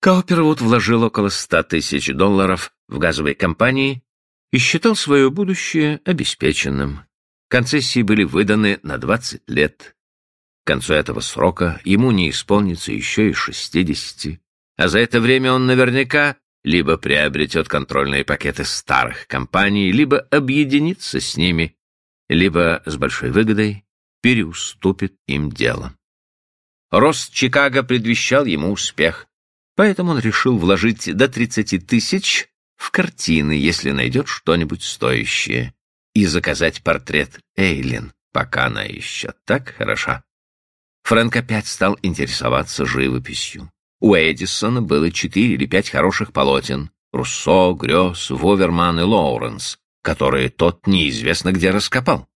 Каупервуд вложил около ста тысяч долларов в газовые компании и считал свое будущее обеспеченным. Концессии были выданы на 20 лет. К концу этого срока ему не исполнится еще и 60, а за это время он наверняка либо приобретет контрольные пакеты старых компаний, либо объединится с ними, либо с большой выгодой переуступит им дело. Рост Чикаго предвещал ему успех, поэтому он решил вложить до 30 тысяч в картины, если найдет что-нибудь стоящее, и заказать портрет Эйлин, пока она еще так хороша. Фрэнк опять стал интересоваться живописью. У Эдисона было четыре или пять хороших полотен — Руссо, Грёс, Воверман и Лоуренс, которые тот неизвестно где раскопал.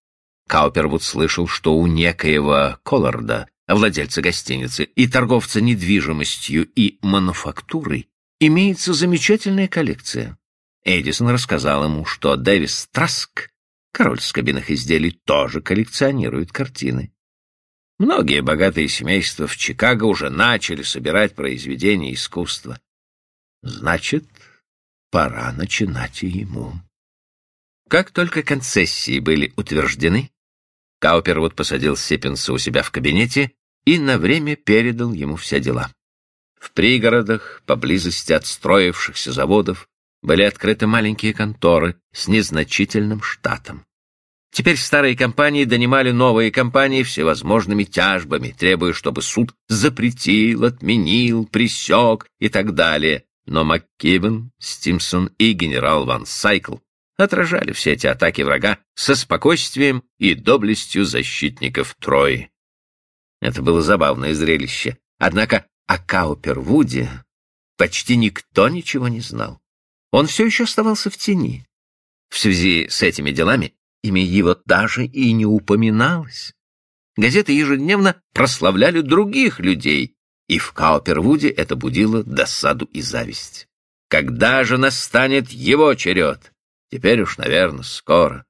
Каупервуд слышал, что у некоего Колларда, владельца гостиницы и торговца недвижимостью и мануфактурой, имеется замечательная коллекция. Эдисон рассказал ему, что Дэвис Траск, король скобяных изделий, тоже коллекционирует картины. Многие богатые семейства в Чикаго уже начали собирать произведения искусства. Значит, пора начинать и ему. Как только концессии были утверждены, Каупервуд посадил Сеппинса у себя в кабинете и на время передал ему все дела. В пригородах, поблизости от строившихся заводов, были открыты маленькие конторы с незначительным штатом. Теперь старые компании донимали новые компании всевозможными тяжбами, требуя, чтобы суд запретил, отменил, пресек и так далее. Но МакКибен, Стимсон и генерал Ван Сайкл отражали все эти атаки врага со спокойствием и доблестью защитников Трои. Это было забавное зрелище. Однако о Каупервуде почти никто ничего не знал. Он все еще оставался в тени. В связи с этими делами имя его даже и не упоминалось. Газеты ежедневно прославляли других людей, и в Каупервуде это будило досаду и зависть. Когда же настанет его черед? Теперь уж, наверное, скоро.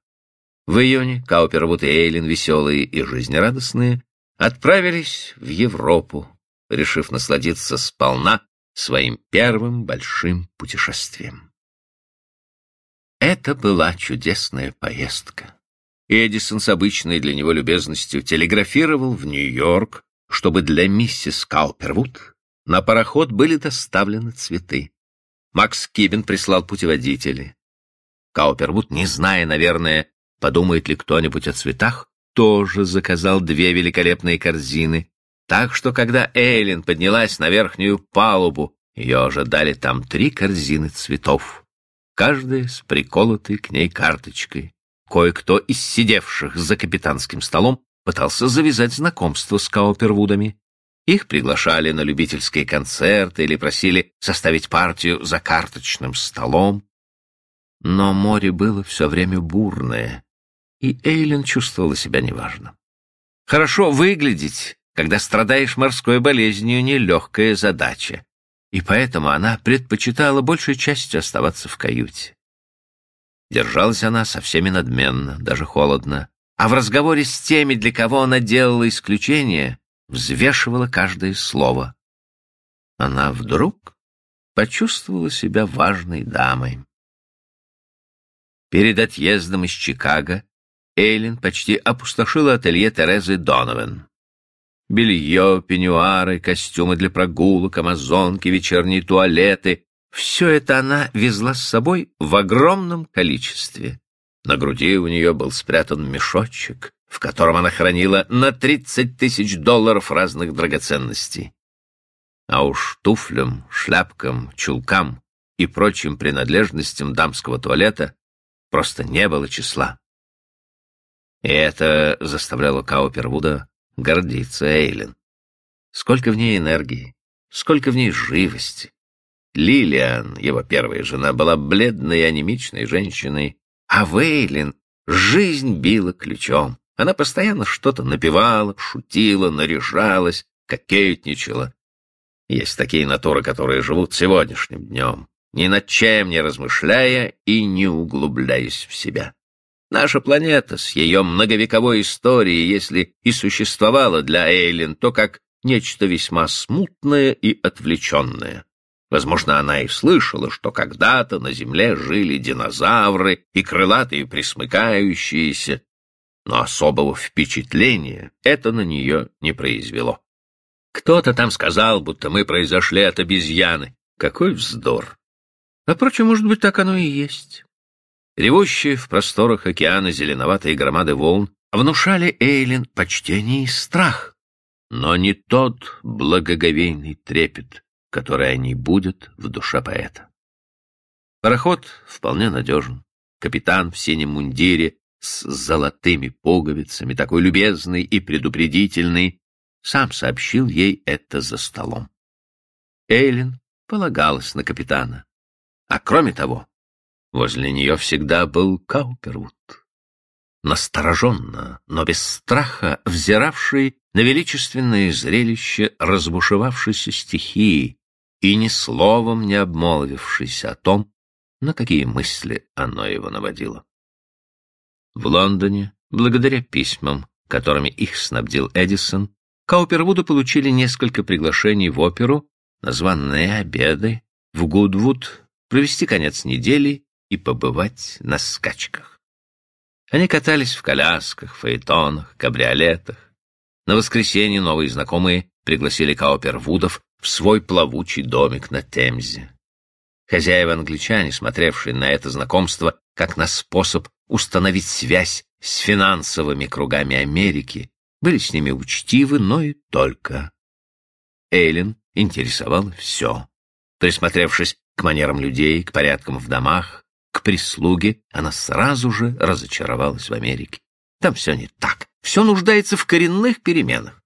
В июне Каупервуд и Эйлин, веселые и жизнерадостные, отправились в Европу, решив насладиться сполна своим первым большим путешествием. Это была чудесная поездка. Эдисон с обычной для него любезностью телеграфировал в Нью-Йорк, чтобы для миссис Каупервуд на пароход были доставлены цветы. Макс Кибин прислал путеводители. Каупервуд, не зная, наверное, подумает ли кто-нибудь о цветах, тоже заказал две великолепные корзины, так что когда Эйлин поднялась на верхнюю палубу, ее ожидали там три корзины цветов, каждая с приколотой к ней карточкой. Кое-кто из сидевших за капитанским столом пытался завязать знакомство с Каупервудами. Их приглашали на любительские концерты или просили составить партию за карточным столом. Но море было все время бурное, и Эйлин чувствовала себя неважно. Хорошо выглядеть, когда страдаешь морской болезнью, нелегкая задача, и поэтому она предпочитала большей частью оставаться в каюте. Держалась она со всеми надменно, даже холодно, а в разговоре с теми, для кого она делала исключение, взвешивала каждое слово. Она вдруг почувствовала себя важной дамой. Перед отъездом из Чикаго Эйлин почти опустошила ателье Терезы Донован. Белье, пеньюары, костюмы для прогулок, амазонки, вечерние туалеты — все это она везла с собой в огромном количестве. На груди у нее был спрятан мешочек, в котором она хранила на тридцать тысяч долларов разных драгоценностей. А уж туфлям, шляпкам, чулкам и прочим принадлежностям дамского туалета просто не было числа. И это заставляло Каупервуда гордиться Эйлин. Сколько в ней энергии, сколько в ней живости. Лилиан, его первая жена, была бледной и анемичной женщиной, а в Эйлин жизнь била ключом. Она постоянно что-то напевала, шутила, наряжалась, кокетничала. Есть такие натуры, которые живут сегодняшним днем, ни над чем не размышляя и не углубляясь в себя. Наша планета с ее многовековой историей, если и существовала для Эйлин, то как нечто весьма смутное и отвлеченное. Возможно, она и слышала, что когда-то на земле жили динозавры и крылатые присмыкающиеся, но особого впечатления это на нее не произвело. Кто-то там сказал, будто мы произошли от обезьяны. Какой вздор! А, впрочем, может быть, так оно и есть. Ревущие в просторах океана зеленоватые громады волн внушали Эйлин почтение и страх, но не тот благоговейный трепет, который они будут в душе поэта. Пароход вполне надежен. Капитан в синем мундире с золотыми пуговицами, такой любезный и предупредительный, сам сообщил ей это за столом. Эйлин полагалась на капитана. А кроме того, возле нее всегда был Каупервуд. Настороженно, но без страха, взиравший на величественное зрелище разбушевавшейся стихии и ни словом не обмолвившийся о том, на какие мысли оно его наводило. В Лондоне, благодаря письмам, которыми их снабдил Эдисон, Каупервуду получили несколько приглашений в оперу, названные обеды, в Гудвуд, провести конец недели и побывать на скачках. Они катались в колясках, фаэтонах, кабриолетах. На воскресенье новые знакомые пригласили Каупервудов в свой плавучий домик на Темзе. Хозяева-англичане, смотревшие на это знакомство как на способ установить связь с финансовыми кругами Америки, были с ними учтивы, но и только. Эйлин интересовало все. Присмотревшись к манерам людей, к порядкам в домах, к прислуге, она сразу же разочаровалась в Америке. Там все не так, все нуждается в коренных переменах.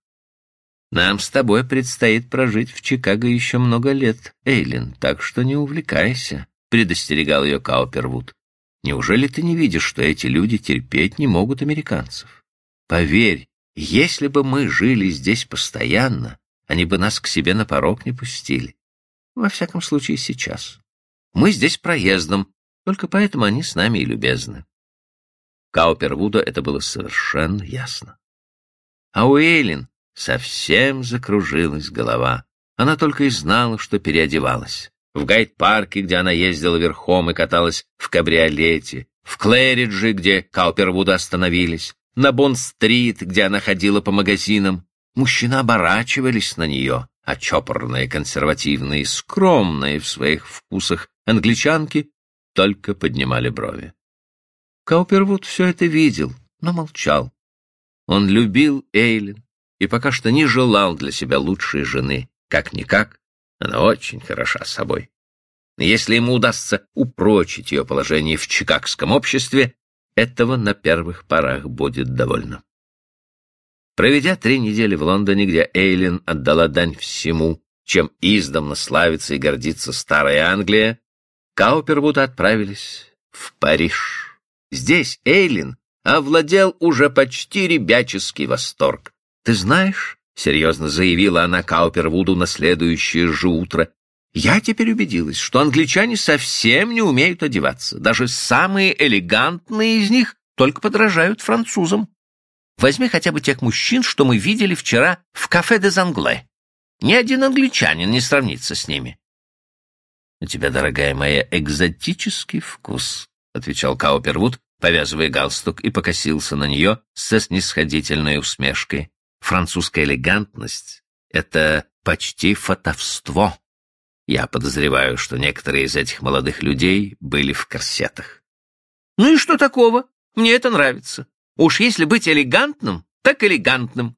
Нам с тобой предстоит прожить в Чикаго еще много лет, Эйлин, так что не увлекайся, — предостерегал ее Каупервуд. Неужели ты не видишь, что эти люди терпеть не могут американцев? Поверь, если бы мы жили здесь постоянно, они бы нас к себе на порог не пустили. Во всяком случае, сейчас. Мы здесь проездом, только поэтому они с нами и любезны. Каупервуду это было совершенно ясно. А у Эйлин совсем закружилась голова. Она только и знала, что переодевалась. В гайд-парке, где она ездила верхом и каталась в кабриолете, в Клэридже, где Каупервуды остановились, на Бонд-стрит, где она ходила по магазинам, мужчины оборачивались на нее, а чопорные, консервативные, скромные в своих вкусах англичанки только поднимали брови. Каупервуд все это видел, но молчал. Он любил Эйлин и пока что не желал для себя лучшей жены. Как-никак, она очень хороша собой. Если ему удастся упрочить ее положение в чикагском обществе, этого на первых порах будет довольно. Проведя три недели в Лондоне, где Эйлин отдала дань всему, чем издавна славится и гордится старая Англия, Каупервуд отправились в Париж. Здесь Эйлин овладел уже почти ребяческий восторг. «Ты знаешь, — серьезно заявила она Каупервуду на следующее же утро, — я теперь убедилась, что англичане совсем не умеют одеваться. Даже самые элегантные из них только подражают французам. Возьми хотя бы тех мужчин, что мы видели вчера в кафе де Зангле. Ни один англичанин не сравнится с ними. — У тебя, дорогая моя, экзотический вкус, — отвечал Каупервуд, повязывая галстук, и покосился на нее со снисходительной усмешкой. Французская элегантность — это почти фотовство. Я подозреваю, что некоторые из этих молодых людей были в корсетах. — Ну и что такого? Мне это нравится. Уж если быть элегантным, так элегантным.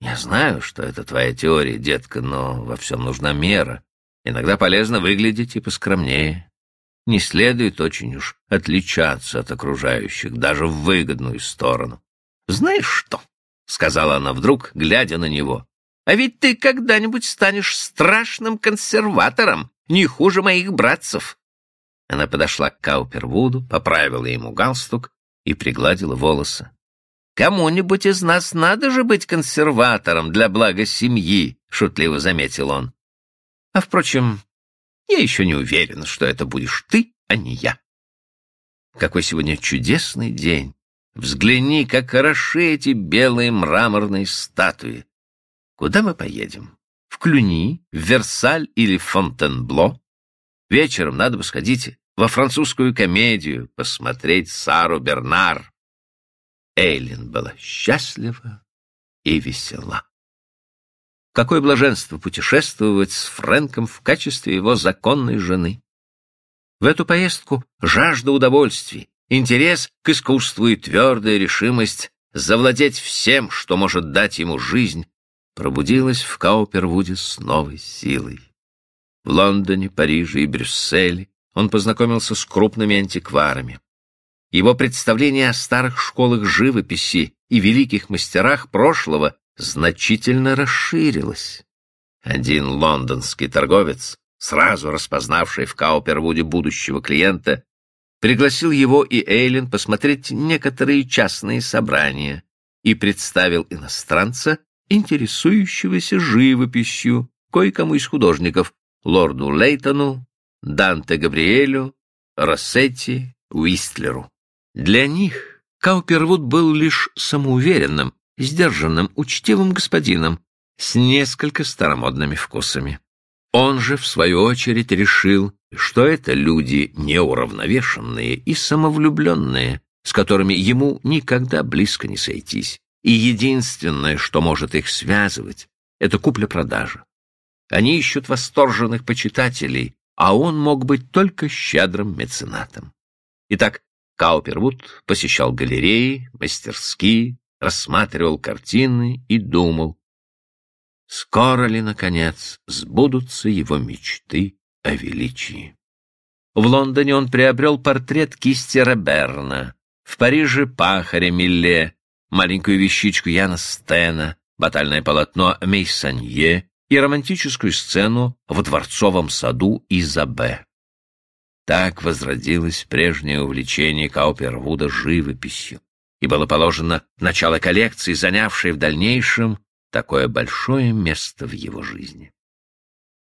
Я знаю, что это твоя теория, детка, но во всем нужна мера. Иногда полезно выглядеть и поскромнее. Не следует очень уж отличаться от окружающих, даже в выгодную сторону. Знаешь что? — сказала она вдруг, глядя на него. «А ведь ты когда-нибудь станешь страшным консерватором, не хуже моих братцев». Она подошла к Каупервуду, поправила ему галстук и пригладила волосы. «Кому-нибудь из нас надо же быть консерватором для блага семьи», — шутливо заметил он. «А, впрочем, я еще не уверен, что это будешь ты, а не я». Какой сегодня чудесный день! Взгляни, как хороши эти белые мраморные статуи. Куда мы поедем? в Клюни, в Версаль или в Фонтенбло. Вечером надо бы сходить во французскую комедию, посмотреть Сару Бернар. Эйлин была счастлива и весела. Какое блаженство путешествовать с Фрэнком в качестве его законной жены. В эту поездку жажда удовольствий, интерес к искусству и твердая решимость завладеть всем, что может дать ему жизнь, пробудилась в Каупервуде с новой силой. В Лондоне, Париже и Брюсселе он познакомился с крупными антикварами. Его представление о старых школах живописи и великих мастерах прошлого значительно расширилось. Один лондонский торговец, сразу распознавший в Каупервуде будущего клиента, пригласил его и Эйлин посмотреть некоторые частные собрания и представил иностранца, интересующегося живописью, кое-кому из художников, лорду Лейтону, Данте Габриэлю, Рассетти, Уистлеру. Для них Каупервуд был лишь самоуверенным, сдержанным, учтивым господином с несколько старомодными вкусами. Он же, в свою очередь, решил, что это люди неуравновешенные и самовлюбленные, с которыми ему никогда близко не сойтись, и единственное, что может их связывать, это купля-продажа. Они ищут восторженных почитателей, а он мог быть только щедрым меценатом. Итак, Каупервуд посещал галереи, мастерские, рассматривал картины и думал, скоро ли, наконец, сбудутся его мечты о величии. В Лондоне он приобрел портрет кисти Роберна, в Париже пахаря Милле, маленькую вещичку Яна Стена, батальное полотно Мейсанье и романтическую сцену в дворцовом саду Изабе. Так возродилось прежнее увлечение Каупервуда живописью, и было положено начало коллекции, занявшей в дальнейшем такое большое место в его жизни.